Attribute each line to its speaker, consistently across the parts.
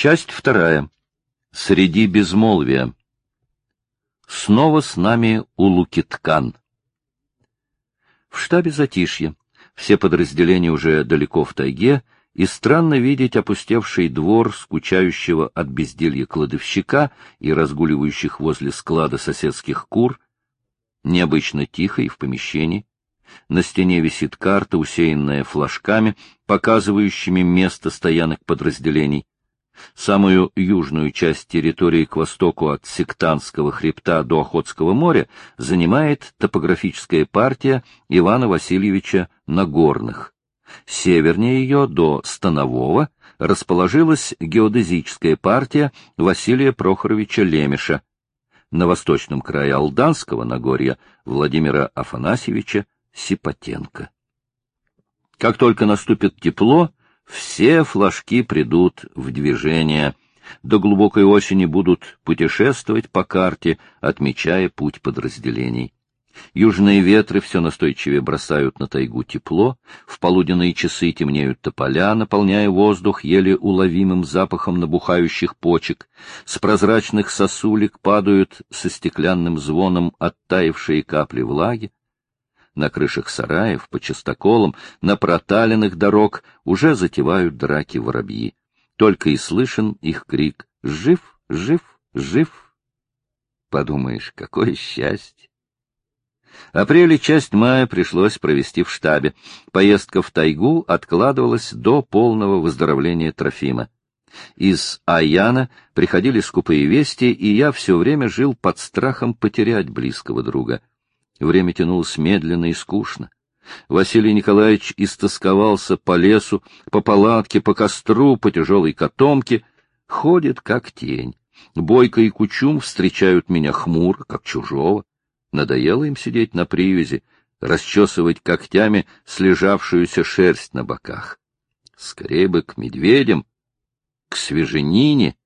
Speaker 1: Часть вторая. Среди безмолвия. Снова с нами Улукиткан. В штабе затишье. Все подразделения уже далеко в тайге, и странно видеть опустевший двор скучающего от безделья кладовщика и разгуливающих возле склада соседских кур. Необычно тихо и в помещении. На стене висит карта, усеянная флажками, показывающими место стоянок подразделений. Самую южную часть территории к востоку от Сектанского хребта до Охотского моря занимает топографическая партия Ивана Васильевича Нагорных. Севернее ее, до Станового, расположилась геодезическая партия Василия Прохоровича Лемеша. На восточном крае Алданского Нагорья Владимира Афанасьевича Сипотенко. Как только наступит тепло, все флажки придут в движение. До глубокой осени будут путешествовать по карте, отмечая путь подразделений. Южные ветры все настойчивее бросают на тайгу тепло, в полуденные часы темнеют тополя, наполняя воздух еле уловимым запахом набухающих почек, с прозрачных сосулек падают со стеклянным звоном оттаившие капли влаги, на крышах сараев, по частоколам, на проталенных дорог уже затевают драки воробьи. Только и слышен их крик «Жив! Жив! Жив!» Подумаешь, какое счастье! Апрель и часть мая пришлось провести в штабе. Поездка в тайгу откладывалась до полного выздоровления Трофима. Из Аяна приходили скупые вести, и я все время жил под страхом потерять близкого друга — Время тянулось медленно и скучно. Василий Николаевич истосковался по лесу, по палатке, по костру, по тяжелой котомке. Ходит, как тень. Бойко и Кучум встречают меня хмуро, как чужого. Надоело им сидеть на привязи, расчесывать когтями слежавшуюся шерсть на боках. Скорее бы к медведям, к свеженине,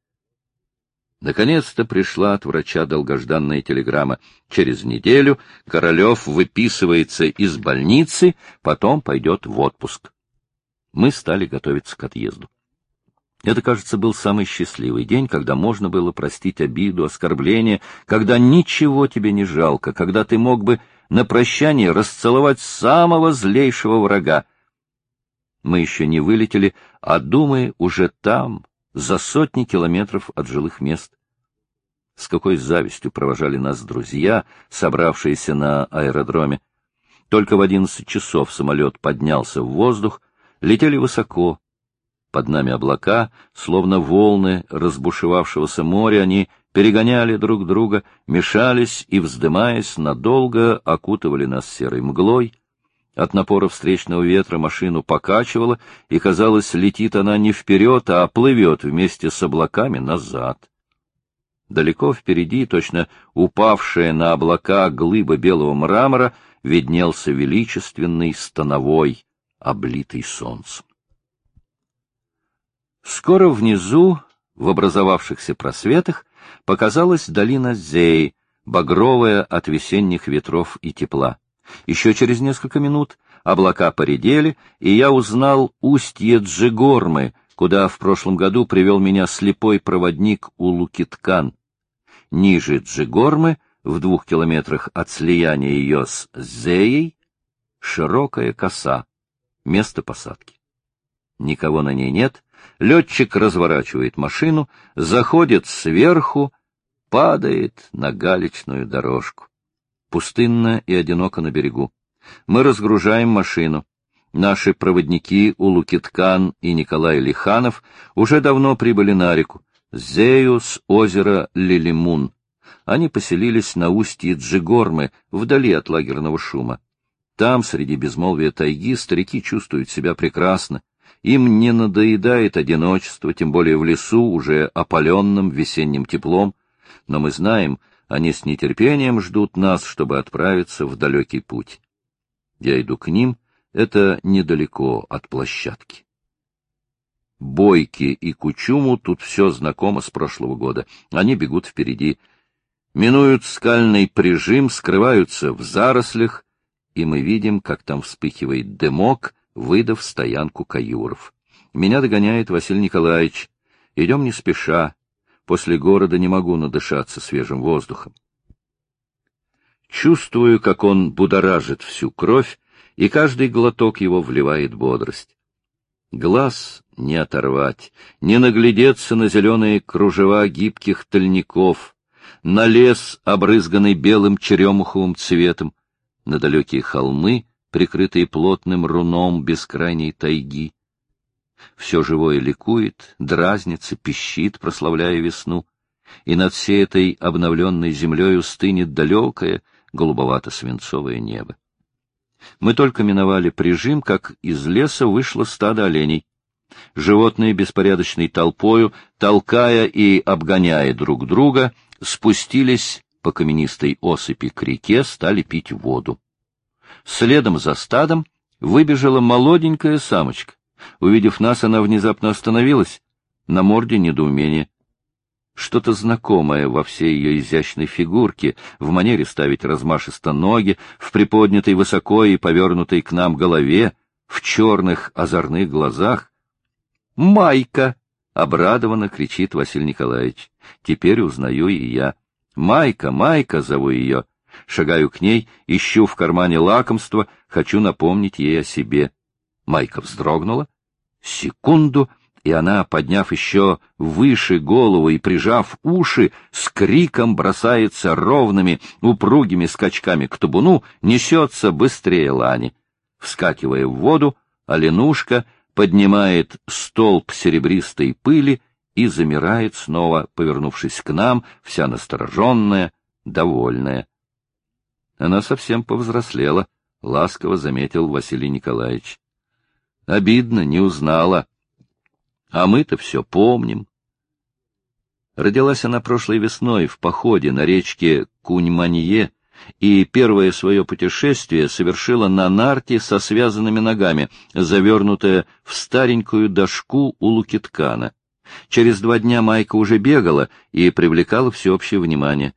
Speaker 1: Наконец-то пришла от врача долгожданная телеграмма. Через неделю Королев выписывается из больницы, потом пойдет в отпуск. Мы стали готовиться к отъезду. Это, кажется, был самый счастливый день, когда можно было простить обиду, оскорбление, когда ничего тебе не жалко, когда ты мог бы на прощание расцеловать самого злейшего врага. Мы еще не вылетели, а думы уже там, за сотни километров от жилых мест. С какой завистью провожали нас друзья, собравшиеся на аэродроме. Только в одиннадцать часов самолет поднялся в воздух, летели высоко. Под нами облака, словно волны разбушевавшегося моря, они перегоняли друг друга, мешались и, вздымаясь, надолго окутывали нас серой мглой. От напора встречного ветра машину покачивало, и, казалось, летит она не вперед, а плывет вместе с облаками назад. Далеко впереди, точно упавшая на облака глыба белого мрамора, виднелся величественный становой, облитый солнцем. Скоро внизу, в образовавшихся просветах, показалась долина Зеи, багровая от весенних ветров и тепла. Еще через несколько минут облака поредели, и я узнал устье Джигормы, куда в прошлом году привел меня слепой проводник Улукиткан. Ниже Джигормы, в двух километрах от слияния ее с Зеей, широкая коса, место посадки. Никого на ней нет, летчик разворачивает машину, заходит сверху, падает на галечную дорожку. Пустынно и одиноко на берегу. Мы разгружаем машину. Наши проводники Улукиткан и Николай Лиханов уже давно прибыли на реку. Зею с озера Лилимун. Они поселились на устье Джигормы, вдали от лагерного шума. Там, среди безмолвия тайги, старики чувствуют себя прекрасно. Им не надоедает одиночество, тем более в лесу, уже опаленным весенним теплом. Но мы знаем, они с нетерпением ждут нас, чтобы отправиться в далекий путь. Я иду к ним, это недалеко от площадки. Бойки и Кучуму тут все знакомо с прошлого года. Они бегут впереди. Минуют скальный прижим, скрываются в зарослях, и мы видим, как там вспыхивает дымок, выдав стоянку каюров. Меня догоняет Василий Николаевич. Идем не спеша. После города не могу надышаться свежим воздухом. Чувствую, как он будоражит всю кровь, и каждый глоток его вливает бодрость. Глаз не оторвать, не наглядеться на зеленые кружева гибких тольников, на лес, обрызганный белым черемуховым цветом, на далекие холмы, прикрытые плотным руном бескрайней тайги. Все живое ликует, дразнится, пищит, прославляя весну, и над всей этой обновленной землей стынет далекое, голубовато-свинцовое небо. Мы только миновали прижим, как из леса вышло стадо оленей. Животные беспорядочной толпою, толкая и обгоняя друг друга, спустились по каменистой осыпи к реке, стали пить воду. Следом за стадом выбежала молоденькая самочка. Увидев нас, она внезапно остановилась. На морде недоумение. Что-то знакомое во всей ее изящной фигурке, в манере ставить размашисто ноги, в приподнятой высоко и повернутой к нам голове, в черных озорных глазах. «Майка!» — обрадованно кричит Василий Николаевич. «Теперь узнаю и я. Майка, Майка!» — зову ее. Шагаю к ней, ищу в кармане лакомство, хочу напомнить ей о себе. Майка вздрогнула. Секунду — и она, подняв еще выше голову и прижав уши, с криком бросается ровными, упругими скачками к табуну, несется быстрее лани. Вскакивая в воду, Оленушка поднимает столб серебристой пыли и замирает снова, повернувшись к нам, вся настороженная, довольная. Она совсем повзрослела, — ласково заметил Василий Николаевич. Обидно, не узнала. А мы-то все помним. Родилась она прошлой весной в походе на речке Куньманье, и первое свое путешествие совершила на нарте со связанными ногами, завернутая в старенькую дошку у Лукиткана. Через два дня Майка уже бегала и привлекала всеобщее внимание.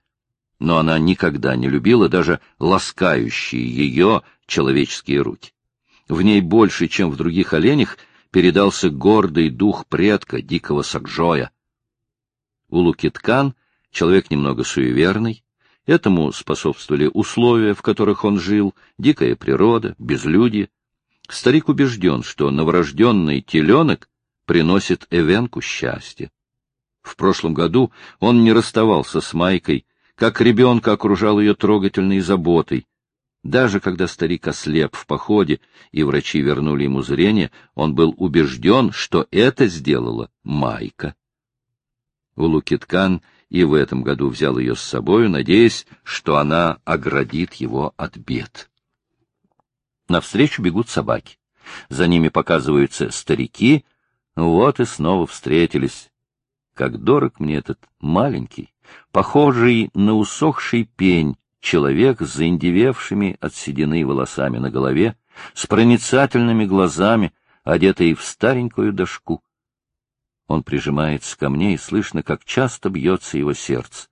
Speaker 1: Но она никогда не любила даже ласкающие ее человеческие руки. В ней больше, чем в других оленях, передался гордый дух предка, дикого Сакжоя. Улукиткан — человек немного суеверный, этому способствовали условия, в которых он жил, дикая природа, безлюдье. Старик убежден, что новорожденный теленок приносит Эвенку счастье. В прошлом году он не расставался с Майкой, как ребенка окружал ее трогательной заботой, даже когда старик ослеп в походе, и врачи вернули ему зрение, он был убежден, что это сделала Майка. Улукиткан и в этом году взял ее с собою, надеясь, что она оградит его от бед. Навстречу бегут собаки. За ними показываются старики. Вот и снова встретились. Как дорог мне этот маленький, похожий на усохший пень, человек с заиндевевшими от седины волосами на голове, с проницательными глазами, одетый в старенькую дошку. Он прижимается ко мне, и слышно, как часто бьется его сердце.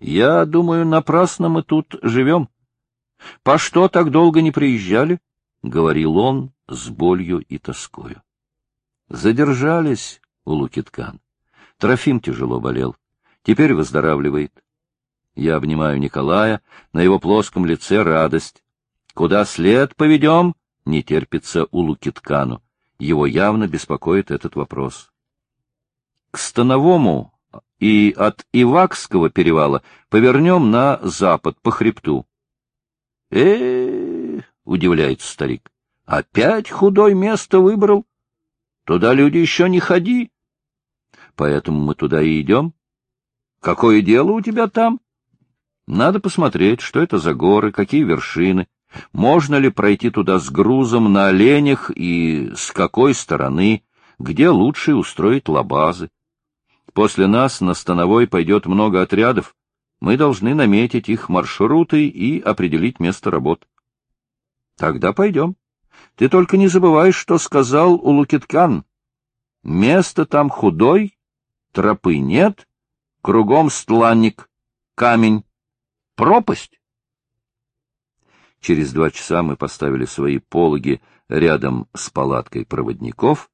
Speaker 1: «Я думаю, напрасно мы тут живем. По что так долго не приезжали?» — говорил он с болью и тоскою. Задержались у Лукиткан. Трофим тяжело болел. Теперь выздоравливает. Я обнимаю Николая, на его плоском лице радость. Куда след поведем? Не терпится у Лукиткану. Его явно беспокоит этот вопрос. К Становому и от Ивакского перевала повернем на запад, по хребту. э, -э удивляется старик. — Опять худое место выбрал? Туда люди еще не ходи. Поэтому мы туда и идем. Какое дело у тебя там? Надо посмотреть, что это за горы, какие вершины, можно ли пройти туда с грузом на оленях и с какой стороны, где лучше устроить лабазы. После нас на Становой пойдет много отрядов. Мы должны наметить их маршруты и определить место работ. Тогда пойдем. Ты только не забывай, что сказал у Лукиткан. Место там худой, тропы нет, кругом стланник, камень. Пропасть. Через два часа мы поставили свои пологи рядом с палаткой проводников.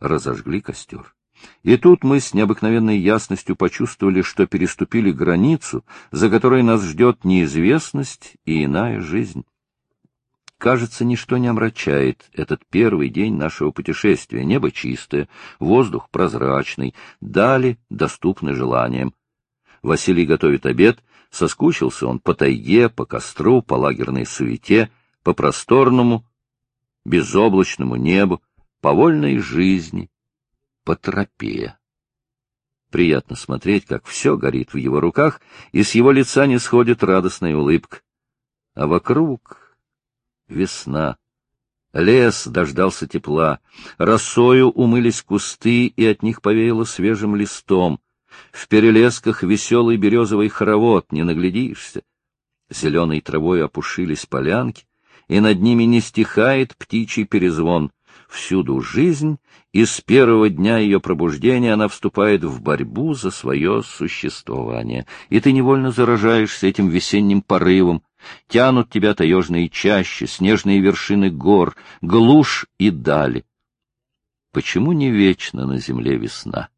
Speaker 1: разожгли костер. И тут мы с необыкновенной ясностью почувствовали, что переступили границу, за которой нас ждет неизвестность и иная жизнь. Кажется, ничто не омрачает этот первый день нашего путешествия. Небо чистое, воздух прозрачный, дали доступны желаниям. Василий готовит обед, соскучился он по тайге, по костру, по лагерной суете, по просторному, безоблачному небу, по вольной жизни, по тропе. Приятно смотреть, как все горит в его руках, и с его лица не сходит радостная улыбка. А вокруг весна. Лес дождался тепла, росою умылись кусты, и от них повеяло свежим листом. В перелесках веселый березовый хоровод, не наглядишься. Зеленой травой опушились полянки, и над ними не стихает птичий перезвон. Всюду жизнь, и с первого дня ее пробуждения она вступает в борьбу за свое существование. И ты невольно заражаешься этим весенним порывом. Тянут тебя таежные чащи, снежные вершины гор, глушь и дали. Почему не вечно на земле весна?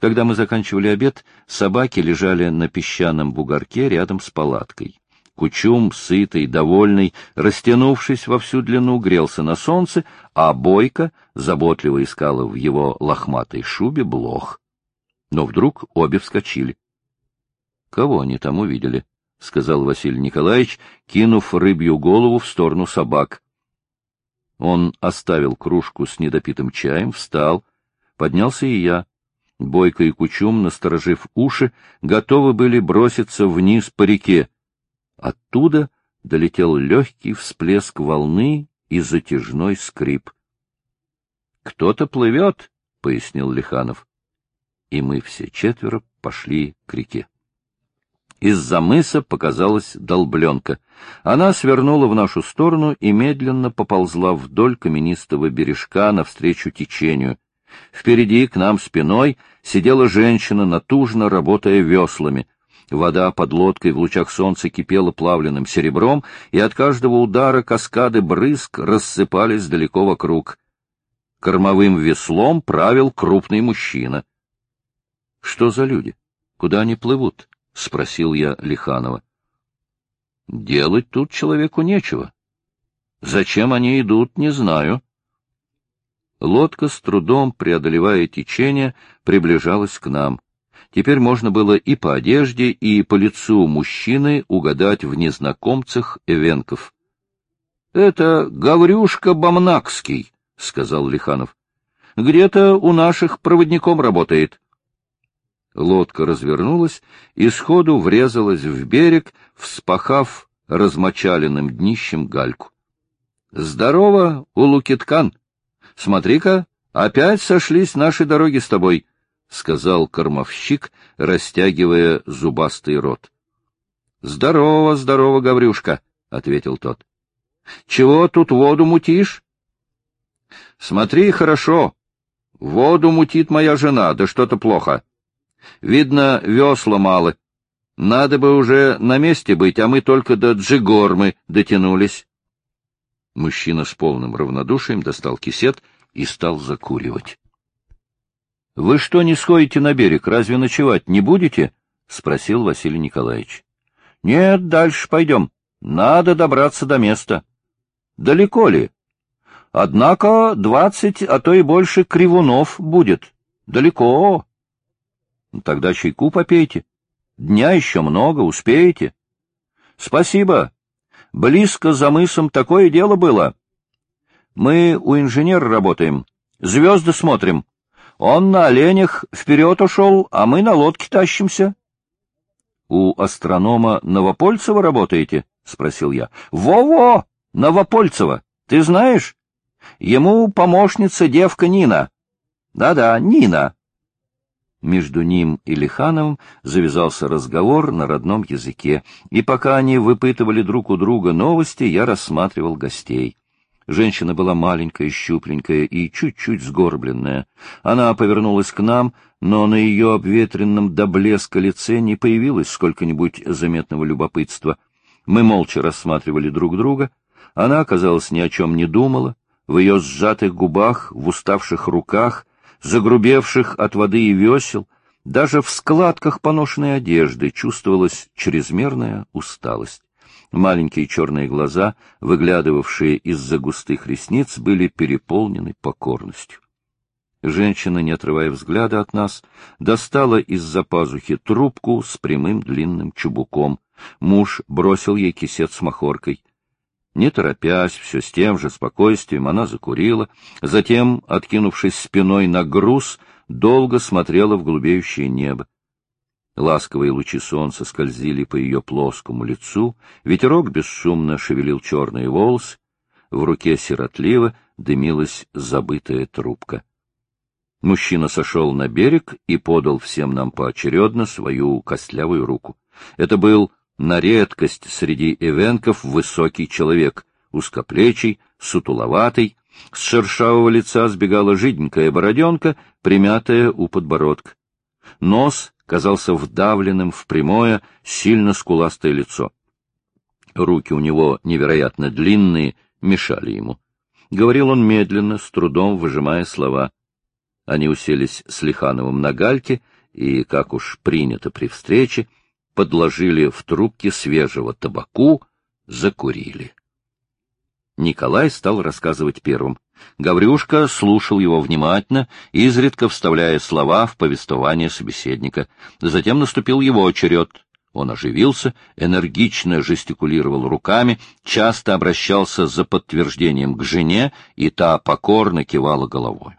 Speaker 1: Когда мы заканчивали обед, собаки лежали на песчаном бугорке рядом с палаткой. Кучум, сытый, довольный, растянувшись во всю длину, грелся на солнце, а Бойко заботливо искала в его лохматой шубе блох. Но вдруг обе вскочили. — Кого они там увидели? — сказал Василий Николаевич, кинув рыбью голову в сторону собак. Он оставил кружку с недопитым чаем, встал. Поднялся и я. Бойко и Кучум, насторожив уши, готовы были броситься вниз по реке. Оттуда долетел легкий всплеск волны и затяжной скрип. — Кто-то плывет, — пояснил Лиханов. И мы все четверо пошли к реке. Из-за мыса показалась долбленка. Она свернула в нашу сторону и медленно поползла вдоль каменистого бережка навстречу течению. Впереди, к нам спиной, сидела женщина, натужно работая веслами — Вода под лодкой в лучах солнца кипела плавленным серебром, и от каждого удара каскады брызг рассыпались далеко вокруг. Кормовым веслом правил крупный мужчина. — Что за люди? Куда они плывут? — спросил я Лиханова. — Делать тут человеку нечего. Зачем они идут, не знаю. Лодка, с трудом преодолевая течение, приближалась к нам. Теперь можно было и по одежде, и по лицу мужчины угадать в незнакомцах эвенков. — Это Гаврюшка Бамнакский, — сказал Лиханов. — Где-то у наших проводником работает. Лодка развернулась и сходу врезалась в берег, вспахав размочаленным днищем гальку. — Здорово, Улукиткан! Смотри-ка, опять сошлись наши дороги с тобой. — сказал кормовщик, растягивая зубастый рот. — Здорово, здорово, Гаврюшка, — ответил тот. — Чего тут воду мутишь? — Смотри хорошо. Воду мутит моя жена, да что-то плохо. Видно, весла мало. Надо бы уже на месте быть, а мы только до Джигормы дотянулись. Мужчина с полным равнодушием достал кисет и стал закуривать. — Вы что не сходите на берег? Разве ночевать не будете? — спросил Василий Николаевич. — Нет, дальше пойдем. Надо добраться до места. — Далеко ли? — Однако двадцать, а то и больше кривунов будет. Далеко. — Тогда чайку попейте. Дня еще много, успеете. — Спасибо. Близко за мысом такое дело было. Мы у инженера работаем, звезды смотрим. Он на оленях вперед ушел, а мы на лодке тащимся. — У астронома Новопольцева работаете? — спросил я. Во — Во-во! Новопольцева! Ты знаешь? Ему помощница девка Нина. Да-да, Нина. Между ним и Лихановым завязался разговор на родном языке, и пока они выпытывали друг у друга новости, я рассматривал гостей. Женщина была маленькая, щупленькая и чуть-чуть сгорбленная. Она повернулась к нам, но на ее обветренном до блеска лице не появилось сколько-нибудь заметного любопытства. Мы молча рассматривали друг друга. Она, казалось, ни о чем не думала. в ее сжатых губах, в уставших руках, загрубевших от воды и весел, даже в складках поношенной одежды чувствовалась чрезмерная усталость. Маленькие черные глаза, выглядывавшие из-за густых ресниц, были переполнены покорностью. Женщина, не отрывая взгляда от нас, достала из-за пазухи трубку с прямым длинным чубуком. Муж бросил ей кисет с махоркой. Не торопясь, все с тем же спокойствием, она закурила, затем, откинувшись спиной на груз, долго смотрела в голубеющее небо. Ласковые лучи солнца скользили по ее плоскому лицу, ветерок бесшумно шевелил черные волосы, в руке сиротливо дымилась забытая трубка. Мужчина сошел на берег и подал всем нам поочередно свою костлявую руку. Это был на редкость среди эвенков высокий человек, узкоплечий, сутуловатый, с шершавого лица сбегала жиденькая бороденка, примятая у подбородка. Нос казался вдавленным в прямое, сильно скуластое лицо. Руки у него невероятно длинные, мешали ему. Говорил он медленно, с трудом выжимая слова. Они уселись с Лихановым на гальке и, как уж принято при встрече, подложили в трубки свежего табаку, закурили. Николай стал рассказывать первым. Гаврюшка слушал его внимательно, изредка вставляя слова в повествование собеседника. Затем наступил его черед. Он оживился, энергично жестикулировал руками, часто обращался за подтверждением к жене, и та покорно кивала головой.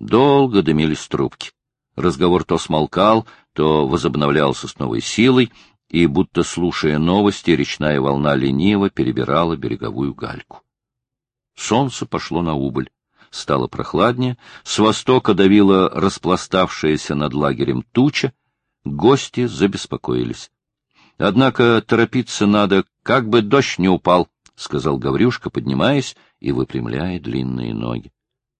Speaker 1: Долго дымились трубки. Разговор то смолкал, то возобновлялся с новой силой, и, будто слушая новости, речная волна лениво перебирала береговую гальку. Солнце пошло на убыль. Стало прохладнее, с востока давила распластавшаяся над лагерем туча, гости забеспокоились. — Однако торопиться надо, как бы дождь не упал, — сказал Гаврюшка, поднимаясь и выпрямляя длинные ноги.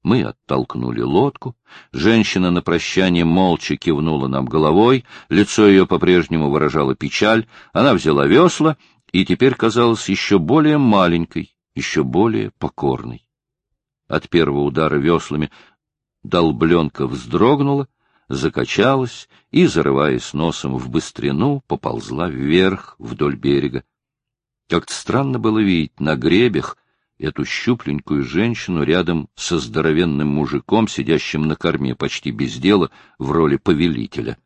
Speaker 1: Мы оттолкнули лодку. Женщина на прощание молча кивнула нам головой, лицо ее по-прежнему выражало печаль. Она взяла весла и теперь казалась еще более маленькой, еще более покорной. От первого удара веслами долбленка вздрогнула, закачалась и, зарываясь носом в быстрину, поползла вверх вдоль берега. Как-то странно было видеть на гребях эту щупленькую женщину рядом со здоровенным мужиком, сидящим на корме почти без дела в роли повелителя.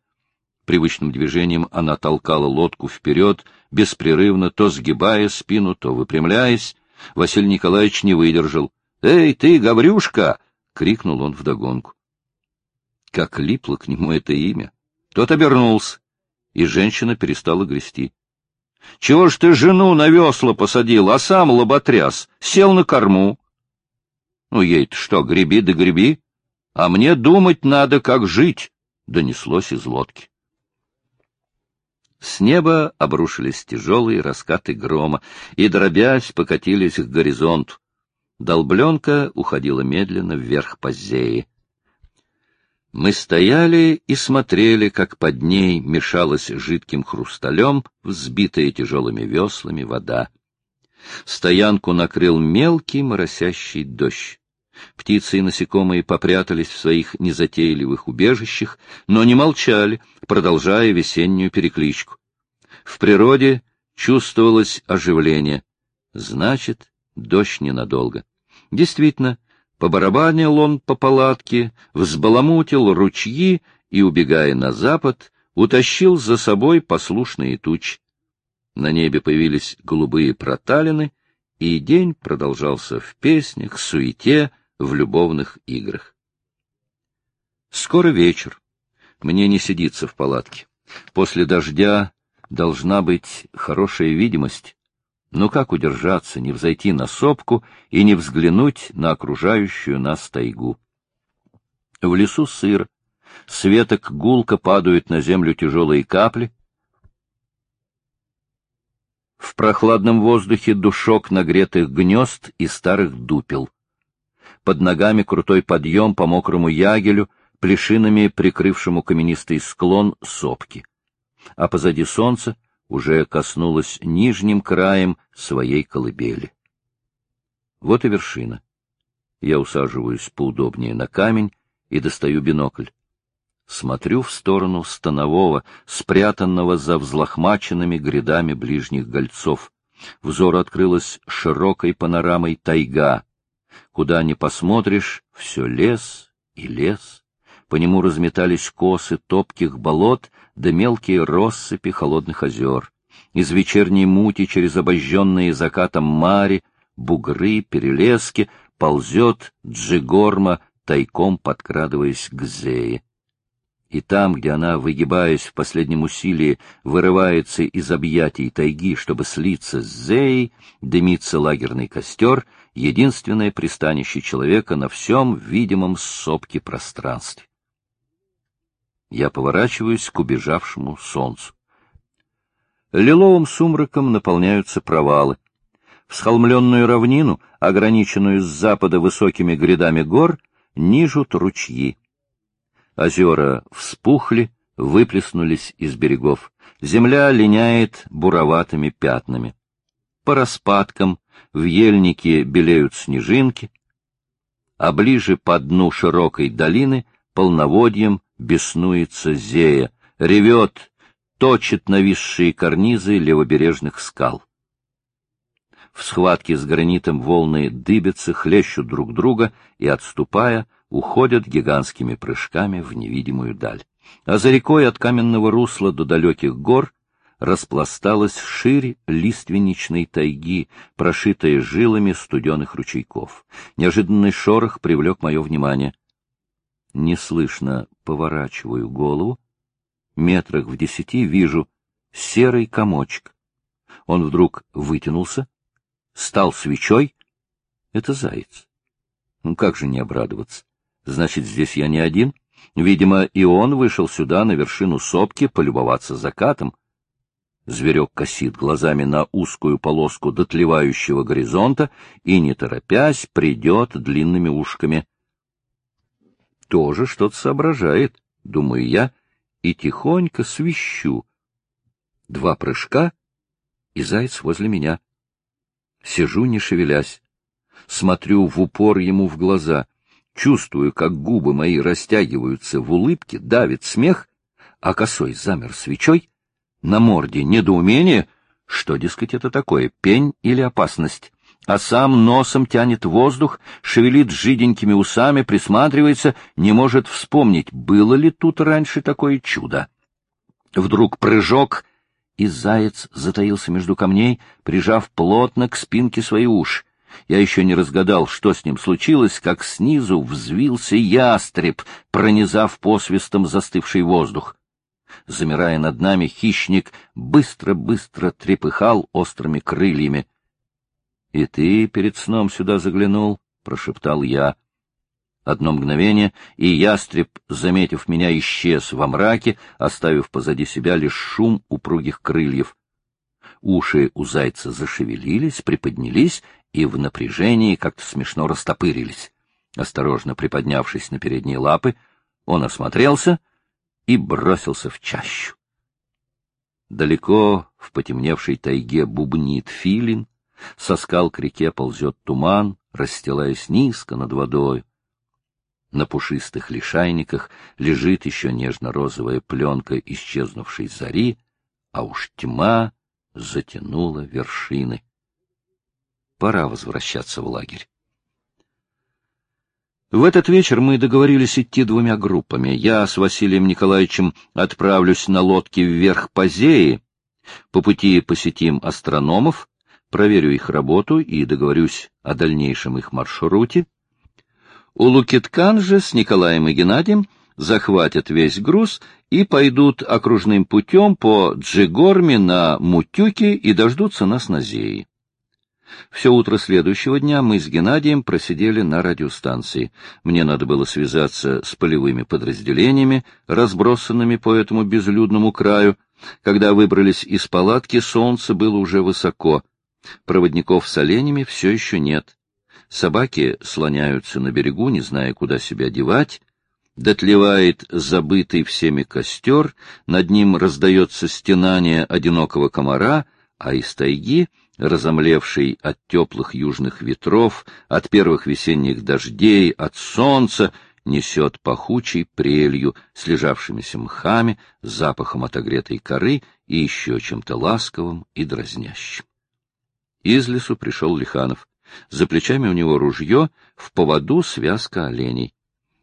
Speaker 1: Привычным движением она толкала лодку вперед, беспрерывно то сгибая спину, то выпрямляясь. Василий Николаевич не выдержал. — Эй, ты, Гаврюшка! — крикнул он вдогонку. Как липло к нему это имя! Тот обернулся, и женщина перестала грести. Чего ж ты жену на весла посадил, а сам лоботряс, сел на корму? Ну, ей-то что, греби да греби, а мне думать надо, как жить, — донеслось из лодки. С неба обрушились тяжелые раскаты грома и, дробясь, покатились к горизонту. Долбленка уходила медленно вверх по зее. Мы стояли и смотрели, как под ней мешалась жидким хрусталем, взбитая тяжелыми веслами вода. Стоянку накрыл мелкий моросящий дождь. Птицы и насекомые попрятались в своих незатейливых убежищах, но не молчали, продолжая весеннюю перекличку. В природе чувствовалось оживление. Значит, дождь ненадолго. Действительно, Побарабанил он по палатке, взбаламутил ручьи и, убегая на запад, утащил за собой послушные тучи. На небе появились голубые проталины, и день продолжался в песнях, суете, в любовных играх. Скоро вечер. Мне не сидится в палатке. После дождя должна быть хорошая видимость. Но как удержаться, не взойти на сопку и не взглянуть на окружающую нас тайгу? В лесу сыр, светок гулко падают на землю тяжелые капли. В прохладном воздухе душок нагретых гнезд и старых дупел. Под ногами крутой подъем по мокрому ягелю, плешинами прикрывшему каменистый склон сопки. А позади солнца — уже коснулась нижним краем своей колыбели. Вот и вершина. Я усаживаюсь поудобнее на камень и достаю бинокль. Смотрю в сторону станового, спрятанного за взлохмаченными грядами ближних гольцов. Взору открылась широкой панорамой тайга. Куда ни посмотришь, все лес и лес. По нему разметались косы топких болот да мелкие россыпи холодных озер. Из вечерней мути через обожженные закатом мари, бугры, перелески ползет джигорма, тайком подкрадываясь к Зее и там, где она, выгибаясь в последнем усилии, вырывается из объятий тайги, чтобы слиться с Зеей, дымится лагерный костер, единственное пристанище человека на всем видимом сопке пространстве. Я поворачиваюсь к убежавшему солнцу. Лиловым сумраком наполняются провалы. Всхолмленную равнину, ограниченную с запада высокими грядами гор, нижут ручьи. Озера вспухли, выплеснулись из берегов. Земля линяет буроватыми пятнами. По распадкам в ельнике белеют снежинки, а ближе по дну широкой долины полноводьем беснуется зея, ревет, точит нависшие карнизы левобережных скал. В схватке с гранитом волны дыбятся, хлещут друг друга и, отступая, уходят гигантскими прыжками в невидимую даль. А за рекой от каменного русла до далеких гор распласталась ширь лиственничной тайги, прошитая жилами студеных ручейков. Неожиданный шорох привлек мое внимание. Неслышно поворачиваю голову. Метрах в десяти вижу серый комочек. Он вдруг вытянулся, стал свечой. Это заяц. Ну как же не обрадоваться? Значит, здесь я не один. Видимо, и он вышел сюда, на вершину сопки, полюбоваться закатом. Зверек косит глазами на узкую полоску дотлевающего горизонта и, не торопясь, придет длинными ушками. Тоже что-то соображает, думаю я, и тихонько свищу. Два прыжка, и заяц возле меня. Сижу, не шевелясь. Смотрю в упор ему в глаза — Чувствую, как губы мои растягиваются в улыбке, давит смех, а косой замер свечой, на морде недоумение, что, дескать, это такое, пень или опасность, а сам носом тянет воздух, шевелит жиденькими усами, присматривается, не может вспомнить, было ли тут раньше такое чудо. Вдруг прыжок, и заяц затаился между камней, прижав плотно к спинке свои уши. Я еще не разгадал, что с ним случилось, как снизу взвился ястреб, пронизав посвистом застывший воздух. Замирая над нами, хищник быстро-быстро трепыхал острыми крыльями. — И ты перед сном сюда заглянул? — прошептал я. Одно мгновение, и ястреб, заметив меня, исчез во мраке, оставив позади себя лишь шум упругих крыльев. Уши у зайца зашевелились, приподнялись и в напряжении как-то смешно растопырились. Осторожно приподнявшись на передние лапы, он осмотрелся и бросился в чащу. Далеко в потемневшей тайге бубнит филин, со скал к реке ползет туман, расстилаясь низко над водой. На пушистых лишайниках лежит еще нежно-розовая пленка исчезнувшей зари, а уж тьма затянула вершины. Пора возвращаться в лагерь. В этот вечер мы договорились идти двумя группами. Я с Василием Николаевичем отправлюсь на лодке вверх по Зее. По пути посетим астрономов, проверю их работу и договорюсь о дальнейшем их маршруте. У Лукиткан же с Николаем и Геннадием захватят весь груз и пойдут окружным путем по Джигорме на Мутюке и дождутся нас на Зее. Все утро следующего дня мы с Геннадием просидели на радиостанции. Мне надо было связаться с полевыми подразделениями, разбросанными по этому безлюдному краю. Когда выбрались из палатки, солнце было уже высоко. Проводников с оленями все еще нет. Собаки слоняются на берегу, не зная, куда себя девать. Дотлевает забытый всеми костер, над ним раздается стенание одинокого комара, а из тайги разомлевший от теплых южных ветров, от первых весенних дождей, от солнца, несет пахучей прелью, слежавшимися мхами, запахом отогретой коры и еще чем-то ласковым и дразнящим. Из лесу пришел Лиханов. За плечами у него ружье, в поводу связка оленей.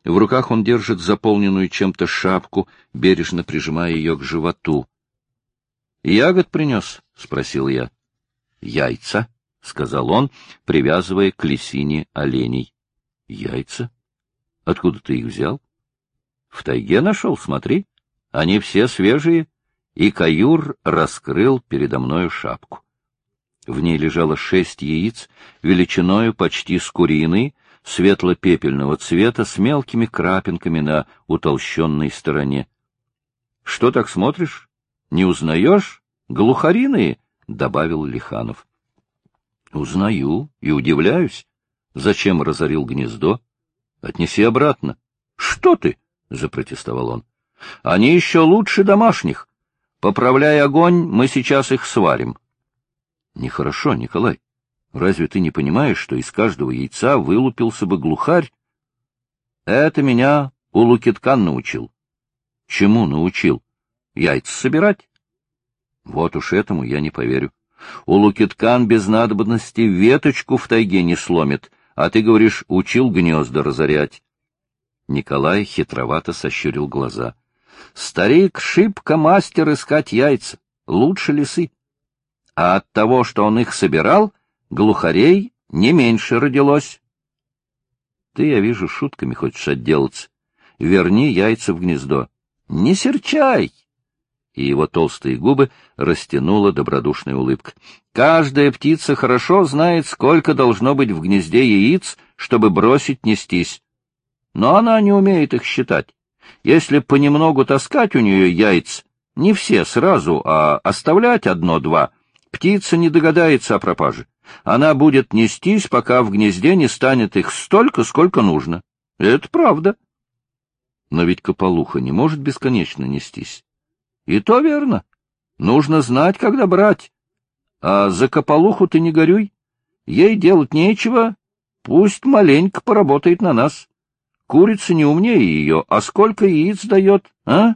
Speaker 1: В руках он держит заполненную чем-то шапку, бережно прижимая ее к животу. — Ягод принес? — спросил я. — Яйца, — сказал он, привязывая к лисине оленей. — Яйца? Откуда ты их взял? — В тайге нашел, смотри. Они все свежие. И каюр раскрыл передо мною шапку. В ней лежало шесть яиц, величиною почти с курины, светло-пепельного цвета, с мелкими крапинками на утолщенной стороне. — Что так смотришь? Не узнаешь? Глухариные? — добавил Лиханов. — Узнаю и удивляюсь. Зачем разорил гнездо? Отнеси обратно. — Что ты? — запротестовал он. — Они еще лучше домашних. Поправляй огонь, мы сейчас их сварим. — Нехорошо, Николай. Разве ты не понимаешь, что из каждого яйца вылупился бы глухарь? Это меня у Лукиткан научил. Чему научил? Яйца собирать? Вот уж этому я не поверю. У Лукиткан без надобности веточку в тайге не сломит, а ты, говоришь, учил гнезда разорять. Николай хитровато сощурил глаза. Старик шибко мастер искать яйца, лучше лисы а от того, что он их собирал, глухарей не меньше родилось. Ты, я вижу, шутками хочешь отделаться. Верни яйца в гнездо. Не серчай! И его толстые губы растянула добродушная улыбка. Каждая птица хорошо знает, сколько должно быть в гнезде яиц, чтобы бросить нестись. Но она не умеет их считать. Если понемногу таскать у нее яиц, не все сразу, а оставлять одно-два — Птица не догадается о пропаже. Она будет нестись, пока в гнезде не станет их столько, сколько нужно. Это правда. Но ведь Кополуха не может бесконечно нестись. И то верно. Нужно знать, когда брать. А за Кополуху ты не горюй. Ей делать нечего, пусть маленько поработает на нас. Курица не умнее ее, а сколько яиц дает, а?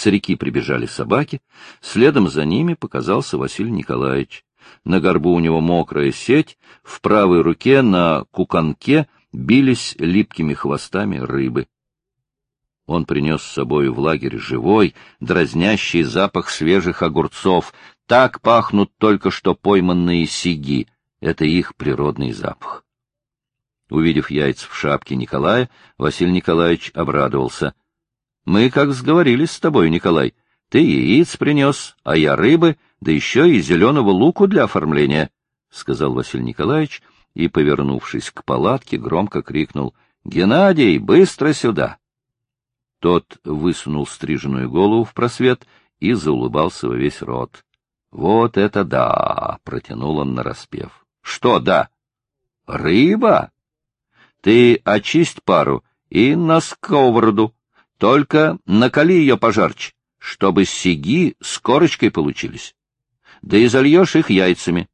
Speaker 1: С реки прибежали собаки, следом за ними показался Василий Николаевич. На горбу у него мокрая сеть, в правой руке на куканке бились липкими хвостами рыбы. Он принес с собой в лагерь живой, дразнящий запах свежих огурцов. Так пахнут только что пойманные сиги. Это их природный запах. Увидев яйца в шапке Николая, Василий Николаевич обрадовался. Мы как сговорились с тобой, Николай. Ты яиц принес, а я рыбы, да еще и зеленого луку для оформления, — сказал Василий Николаевич и, повернувшись к палатке, громко крикнул — Геннадий, быстро сюда! Тот высунул стриженную голову в просвет и заулыбался во весь рот. — Вот это да! — протянул он нараспев. — Что да? — Рыба! Ты очисть пару и на сковороду только накали ее пожарче, чтобы сиги с корочкой получились. Да и зальешь их яйцами.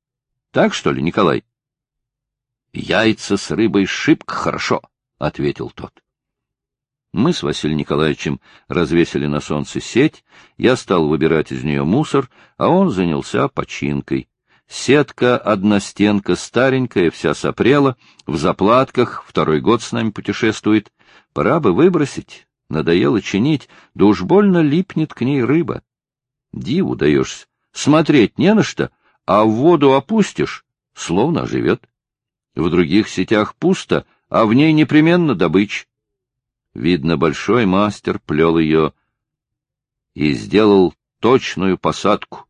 Speaker 1: Так, что ли, Николай? — Яйца с рыбой шибко хорошо, — ответил тот. Мы с Василием Николаевичем развесили на солнце сеть, я стал выбирать из нее мусор, а он занялся починкой. Сетка одностенка старенькая, вся сопрела, в заплатках, второй год с нами путешествует. Пора бы выбросить, Надоело чинить, да уж больно липнет к ней рыба. Диву даешься. Смотреть не на что, а в воду опустишь, словно оживет. В других сетях пусто, а в ней непременно добыч. Видно, большой мастер плел ее и сделал точную посадку.